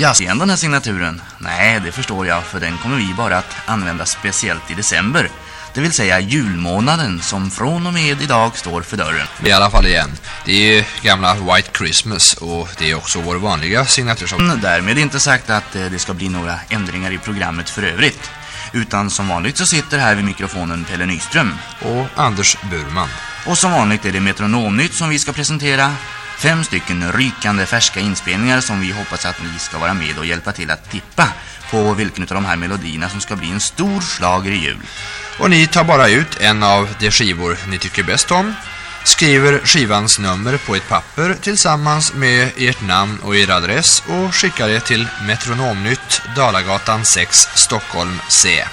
Ja, igen den här signaturen? Nej, det förstår jag, för den kommer vi bara att använda speciellt i december. Det vill säga julmånaden som från och med idag står för dörren. I alla fall igen. Det är gamla White Christmas och det är också vår vanliga signatursång. Därmed inte sagt att eh, det ska bli några ändringar i programmet för övrigt. Utan som vanligt så sitter här vid mikrofonen Pelle Nyström. Och Anders Burman. Och som vanligt är det Metronomnytt som vi ska presentera. Fem stycken rykande färska inspelningar som vi hoppas att ni ska vara med och hjälpa till att tippa på vilken av de här melodierna som ska bli en stor slager i jul. Och ni tar bara ut en av de skivor ni tycker bäst om, skriver skivans nummer på ett papper tillsammans med ert namn och er adress och skickar det till Metronomnytt, Dalagatan 6, Stockholm C.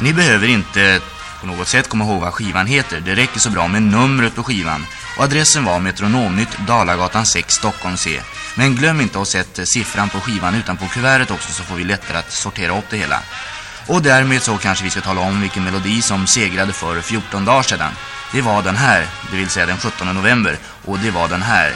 Ni behöver inte på något sätt komma ihåg vad skivan heter. Det räcker så bra med numret på skivan. Och adressen var Metronomnytt, Dalagatan 6, Stockholm C. Men glöm inte att sätta siffran på skivan utanpå kuvertet också så får vi lättare att sortera upp det hela. Och därmed så kanske vi ska tala om vilken melodi som segrade för 14 dagar sedan. Det var den här, det vill säga den 17 november. Och det var den här.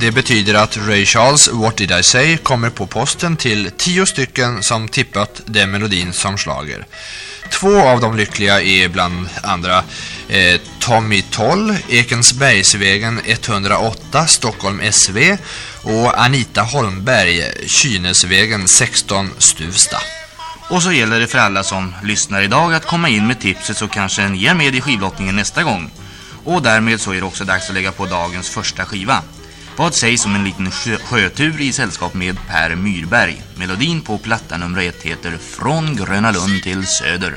Det betyder att Ray Charles What Did I Say kommer på posten till tio stycken som tippat den melodin som slager. Två av de lyckliga är bland andra eh, Tommy Toll, Ekensbergsvägen 108, Stockholm SV och Anita Holmberg, Kynesvägen 16, Stuvsta. Och så gäller det för alla som lyssnar idag att komma in med tipset så kanske ni är med i skivlottningen nästa gång. Och därmed så är det också dags att lägga på dagens första skiva. Vad sägs om en liten sjö sjötur i sällskap med Per Myrberg? Melodin på platta nummer ett heter Från Gröna Lund till Söder.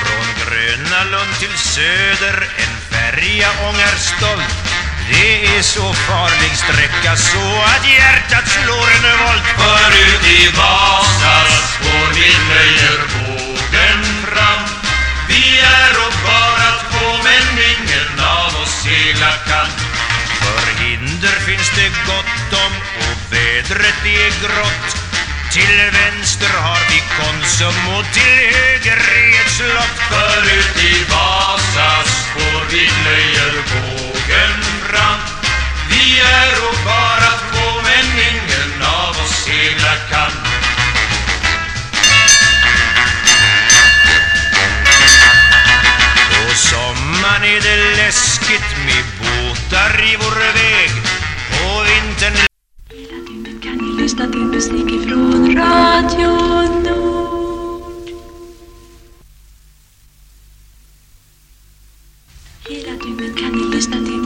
Från Gröna Lund till Söder en färja ångar stolt Det är så farlig sträcka så att hjärtat slår en volt Förut i Vasas spår vi plöjer bågen fram Vi är och bara men ingen av oss segla kan För hinder finns det gott om och vädret är grått. Till vänster har vi Konsum och till höger är ett slott. Förut i Vasas spår vi plöjer vågen fram Vi är och bara två men ingen av oss segla kan sommaren är det läskigt med båtar i vår väg På vintern Hela dygnet kan ni lyssna till musik ifrån Radio Nord. Hela dygnet kan ni lyssna till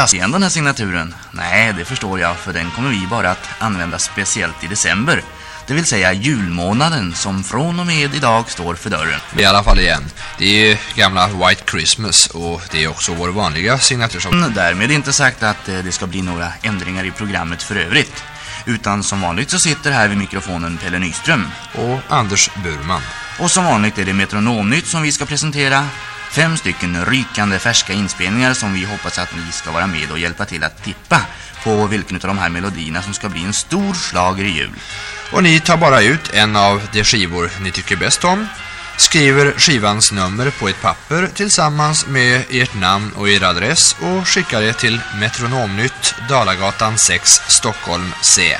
Ja, igen den här signaturen? Nej, det förstår jag, för den kommer vi bara att använda speciellt i december. Det vill säga julmånaden som från och med idag står för dörren. I alla fall igen. Det är gamla White Christmas och det är också vår vanliga signatursång. Därmed inte sagt att eh, det ska bli några ändringar i programmet för övrigt. Utan som vanligt så sitter här vid mikrofonen Pelle Nyström. Och Anders Burman. Och som vanligt är det Metronomnytt som vi ska presentera. Fem stycken rykande färska inspelningar som vi hoppas att ni ska vara med och hjälpa till att tippa på vilken av de här melodierna som ska bli en stor slager i jul. Och ni tar bara ut en av de skivor ni tycker bäst om, skriver skivans nummer på ett papper tillsammans med ert namn och er adress och skickar det till Metronomnytt, Dalagatan 6, Stockholm C.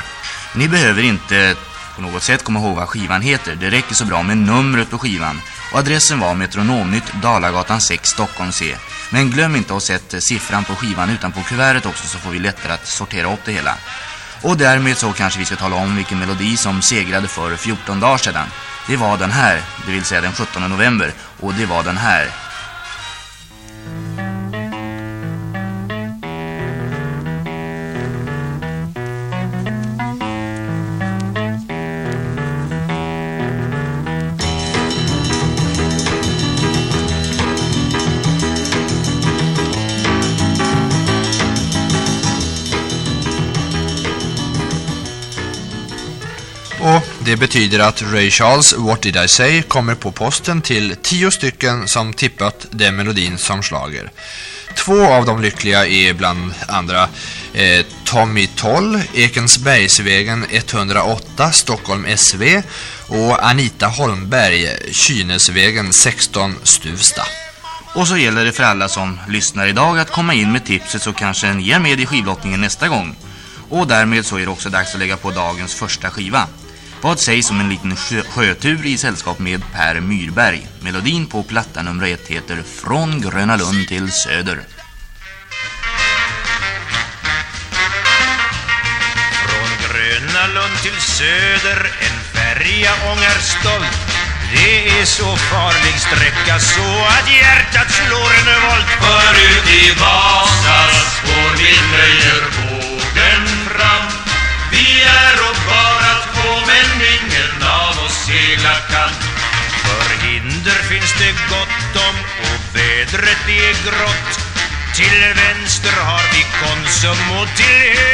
Ni behöver inte på något sätt komma ihåg vad skivan heter. Det räcker så bra med numret på skivan. Och adressen var Metronomnytt, Dalagatan 6, Stockholm C. Men glöm inte att sätta siffran på skivan utanpå kuvertet också så får vi lättare att sortera upp det hela. Och därmed så kanske vi ska tala om vilken melodi som segrade för 14 dagar sedan. Det var den här, det vill säga den 17 november. Och det var den här. Det betyder att Ray Charles What Did I Say kommer på posten till tio stycken som tippat den melodin som slager. Två av de lyckliga är bland andra eh, Tommy Toll, Ekensbergsvägen 108, Stockholm SV och Anita Holmberg, Kynesvägen 16, Stuvsta. Och så gäller det för alla som lyssnar idag att komma in med tipset så kanske ni är med i skivlottningen nästa gång. Och därmed så är det också dags att lägga på dagens första skiva. Vad sägs om en liten sjö sjötur i sällskap med Per Myrberg? Melodin på platta nummer ett heter Från Gröna Lund till Söder. Från Gröna Lund till Söder en färja ångar stolt Det är så farlig sträcka så att hjärtat slår en volt Förut i Vasas spår vi plöjer bågen fram Vi är och bara segla kan. För hinder finns det gott om och vädret är grått. Till vänster har vi Konsum och till höger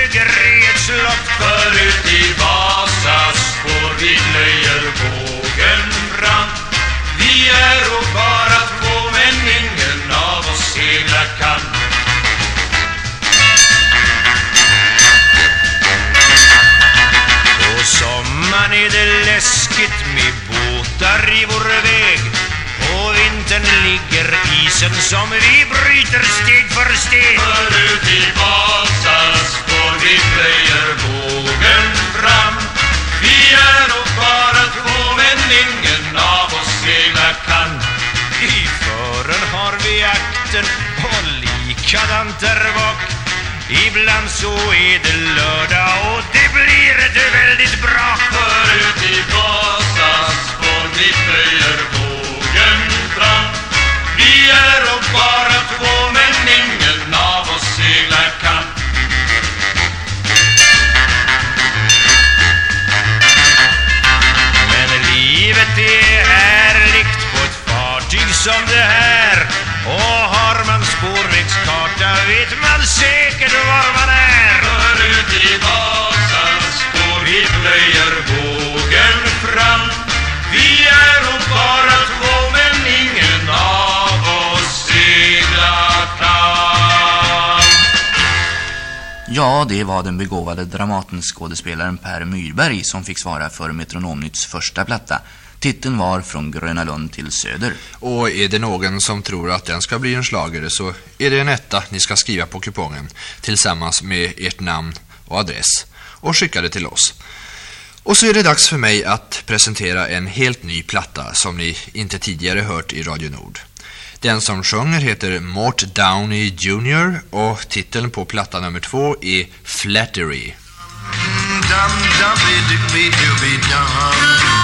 som vi bryter steg för steg. Förut i Vasas går vi plöjer bågen fram. Vi är nog bara två men ingen av oss segla kan. I fören har vi akten och likadant där bak Ibland så är det lördag och det blir ett väldigt bra Förut i Vasas går vi plöjer bågen fram vi är och bara två men ingen av oss seglar kan Men livet är härligt på ett fartyg som det här. Och har man spårvägskarta vet man säkert var man är. Ja, det var den begåvade Dramatenskådespelaren Per Myrberg som fick svara för Metronomnytts första platta. Titeln var Från Gröna Lund till Söder. Och är det någon som tror att den ska bli en slagare så är det en etta ni ska skriva på kupongen tillsammans med ert namn och adress och skicka det till oss. Och så är det dags för mig att presentera en helt ny platta som ni inte tidigare hört i Radio Nord. Den som sjunger heter Mort Downey Jr. och titeln på platta nummer två är Flattery. dum dumpy doopy be, dum.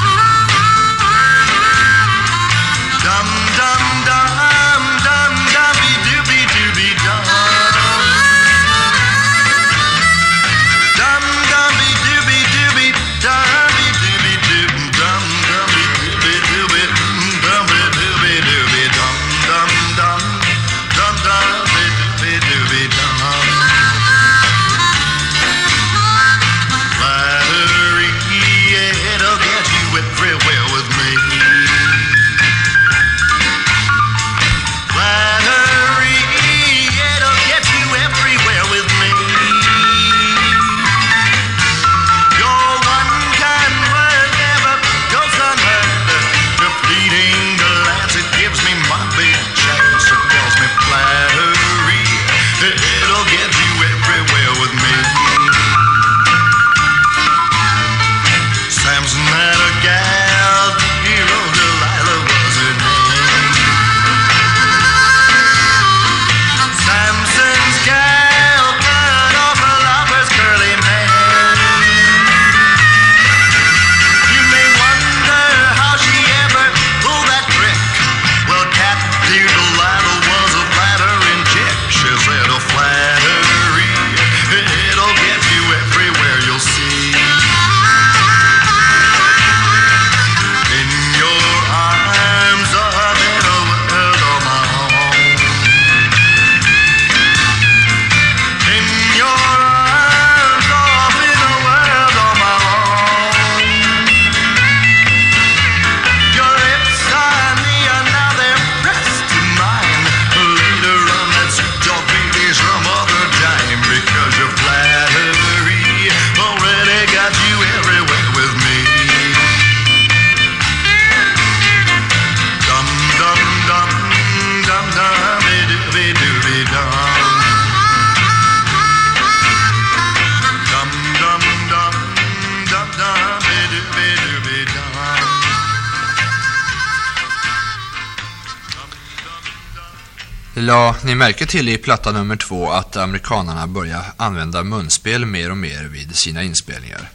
La ni märke till i platta nummer två att amerikanarna börjar använda munspel mer och mer vid sina inspelningar.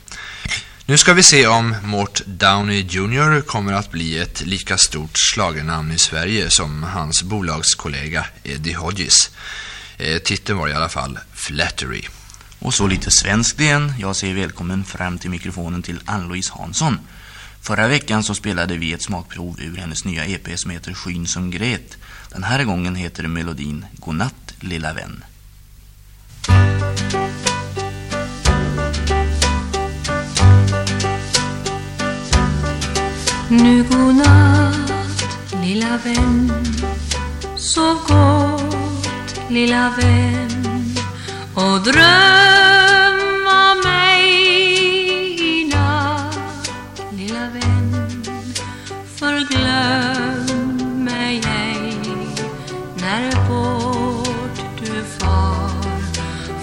Nu ska vi se om Mort Downey Jr. kommer att bli ett lika stort slagernamn i Sverige som hans bolagskollega Eddie Hodges. Eh, titeln var i alla fall Flattery. Och så lite svenskt igen. Jag säger välkommen fram till mikrofonen till Ann-Louise Hansson. Förra veckan så spelade vi ett smakprov ur hennes nya EP som heter Skyn som grät. Den här gången heter melodin Godnatt lilla vän. Nu godnatt lilla vän Sov gott lilla vän Och dröm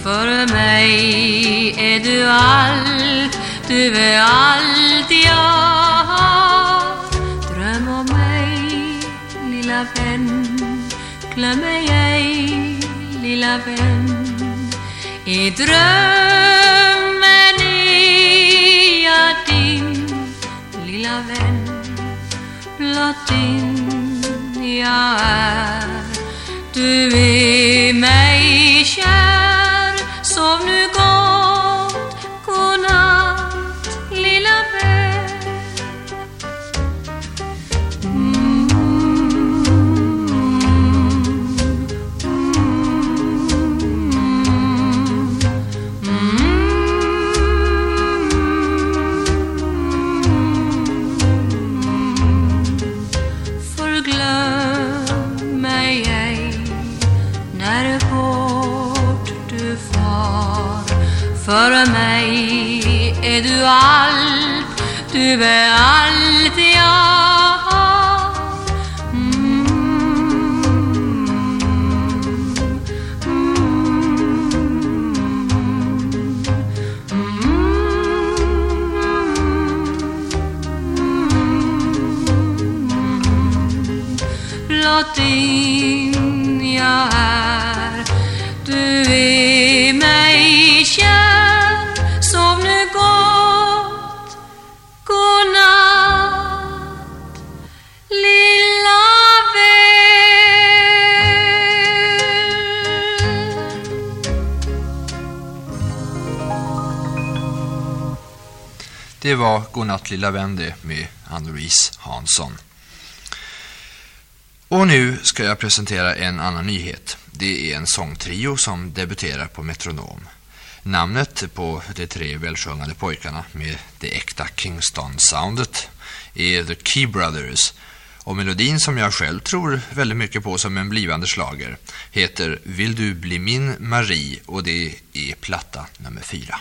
För mig. Är du allt, du är allt jag har. Dröm om mig, lilla vän. Glöm mig ej, lilla vän. I drömmen är jag din, lilla vän. Blott din jag är. Du är mig kär. Sov nu Din jag är. Du är mig kär. Sov nu gott. Godnatt Lilla vän. Det var Godnatt lilla vän det med Ann-Louise Hansson. Och nu ska jag presentera en annan nyhet. Det är en sångtrio som debuterar på Metronom. Namnet på de tre välsjungande pojkarna med det äkta Kingston-soundet är The Key Brothers och melodin som jag själv tror väldigt mycket på som en blivande slager heter Vill du bli min Marie och det är platta nummer fyra.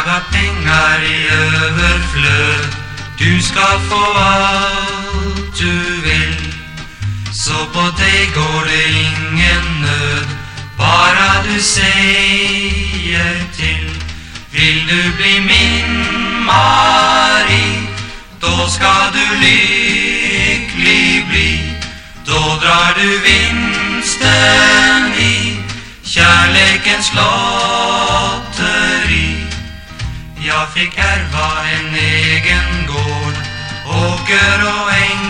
Jaga pengar i överflöd. Du ska få allt du vill. Så på dig går det ingen nöd. Bara du säger till. Vill du bli min Marie Då ska du lycklig bli. Då drar du vinsten i Kärlekens lag jag fick ärva en egen gård Åker och äng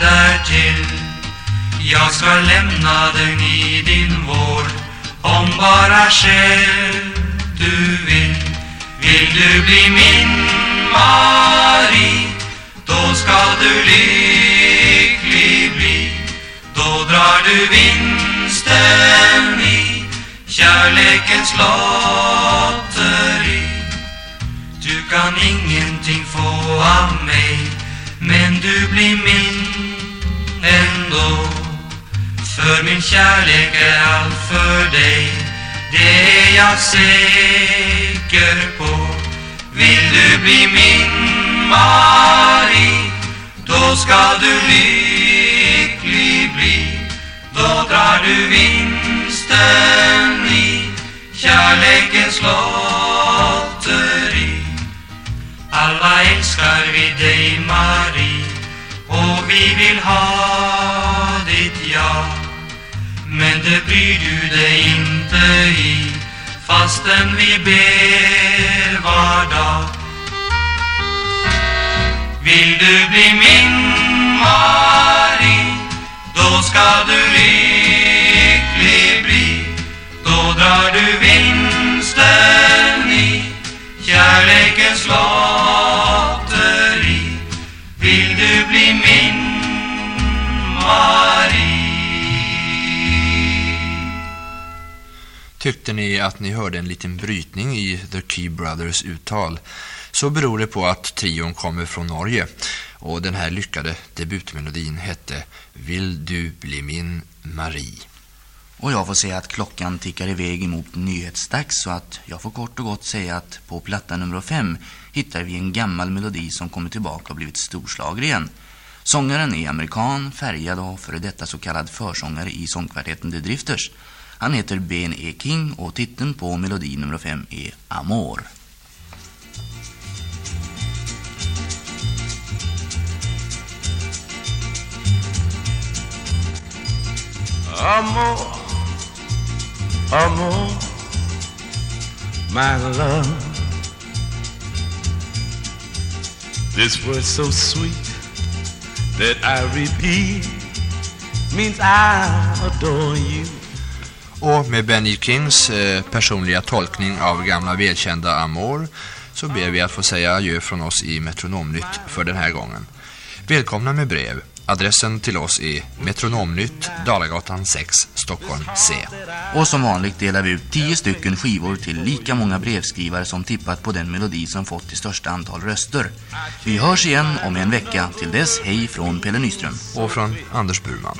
därtill Jag ska lämna den i din vård Om bara själv du vill. Vill du bli min Marie Då ska du lycklig bli. Då drar du vinsten i Kärlekens lag. Min kärlek är allt för dig. Det är jag säker på. Vill du bli min Marie Då ska du lycklig bli. Då drar du vinsten i Kärlekens lotteri. Alla älskar vi dig Marie och vi vill ha det bryr du dig inte i fastän vi ber var dag. Vill du bli min Marie, då ska du lycklig bli. Då drar du vinsten i kärlekens lag. Tyckte ni att ni hörde en liten brytning i The Key Brothers uttal så beror det på att trion kommer från Norge och den här lyckade debutmelodin hette Vill du bli min Marie. Och jag får säga att klockan tickar iväg emot nyhetsdags så att jag får kort och gott säga att på platta nummer fem hittar vi en gammal melodi som kommer tillbaka och blivit storslager igen. Sångaren är amerikan, färgad och före detta så kallad försångare i sångkvartetten The Drifters. Han heter E. King och titeln på melodi nummer fem är Amor. Amor, amor, my love. This word so sweet that I repeat means I adore you. Och med Benny Kings eh, personliga tolkning av gamla välkända Amor så ber vi att få säga adjö från oss i Metronomnytt för den här gången. Välkomna med brev. Adressen till oss är Metronomnytt, Dalagatan 6, Stockholm C. Och som vanligt delar vi ut 10 stycken skivor till lika många brevskrivare som tippat på den melodi som fått det största antal röster. Vi hörs igen om en vecka. Till dess, hej från Pelle Nyström. Och från Anders Burman.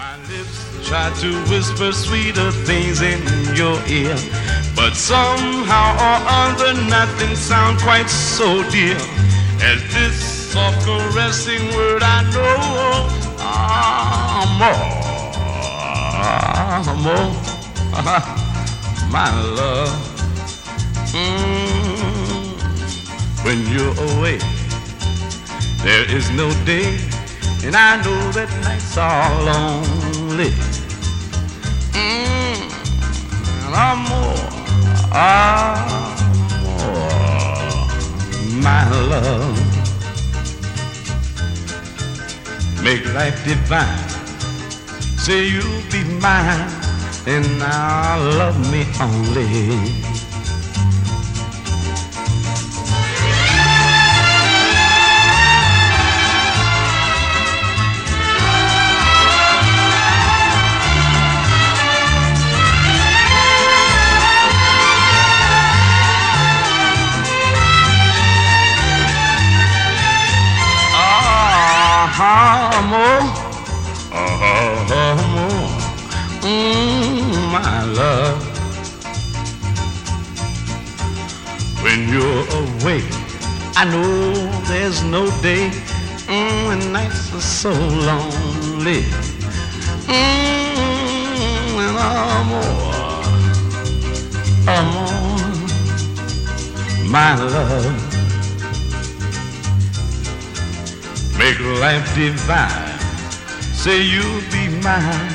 Try to whisper sweeter things in your ear, but somehow or other nothing sound quite so dear as this soft caressing word I know. Amor, my love. Mm, when you're away, there is no day, and I know that nights are lonely. Mm, and amor, amor, my love. Make life divine. Say you'll be mine, and now love me only. Mm, my love. When you're away, I know there's no day, mm, and nights are so lonely. Mm, and amor, amor, my love. Make life divine. Say you'll be mine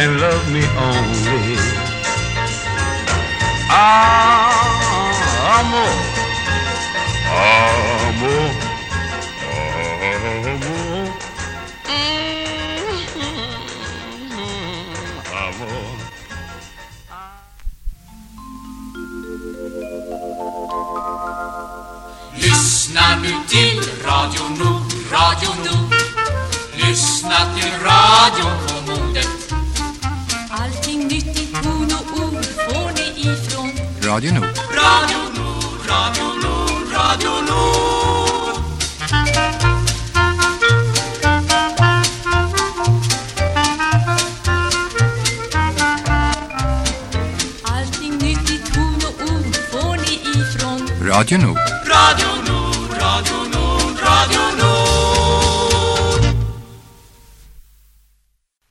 and love me only. Ah, amor, amor, amor, amor. Lyssna nu till Radio Nord, Radio Nord. Lyssna till radio på modet. Allting nytt i ton och ord får ni ifrån Radio Nord. Radio Nord, Radio Nord, Radio Nord. Allting nytt i ton och ord får ni ifrån Radio Nord. Radio